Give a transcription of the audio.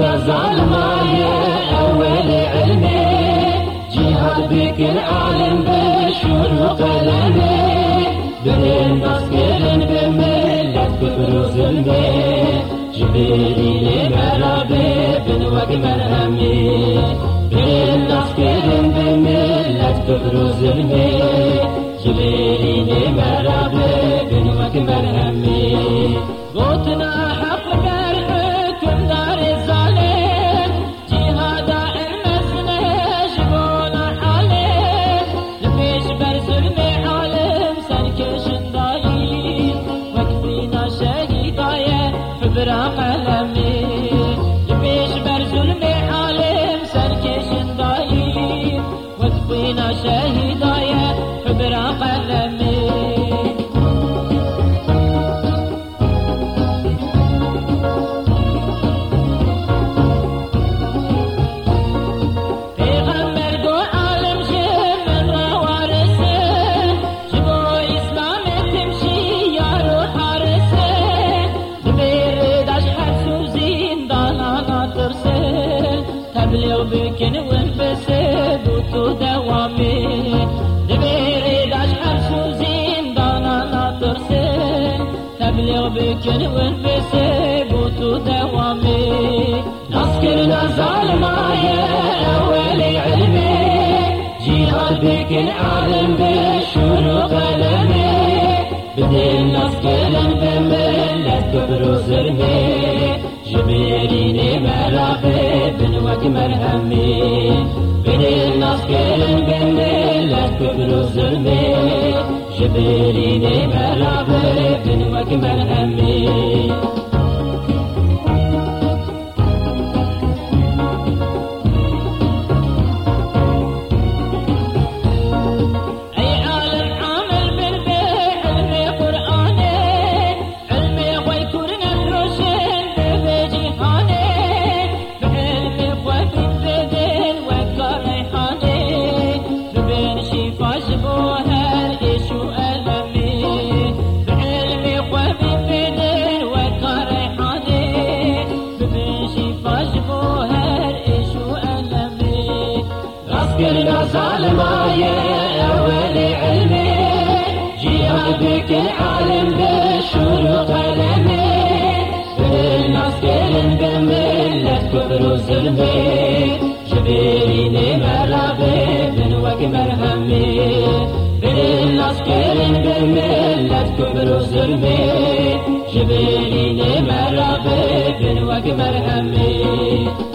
يا أول علمي جهاد بك العالم بالشهر وقلمي بين مسكين بملة كفر وظلمي جبريل مرابي بن وقمر بكن والفساد وتدوامي دبيري داش حبس زندانا ناطر سن تبلغ بكن والفساد وتدوامي نسكرنا ظالمايا أولي علمي جهاد بكن عالم بالشور وقلمي بدين نسكرن بملة كبر وزرمي جبريني مرابي بن وكمر همي بن النصكر بن الكبر الظلمي جبريني مرابي بن وكمر همي قلنا ظالماية أول علمي جهاد بك العالم بالشروط علمي بالناس كلن بملة كفر وظلمي جبريني مرابي بن وكمر همي بالناس كلن بملة كفر وظلمي جبريني مرابي بن وكمر همي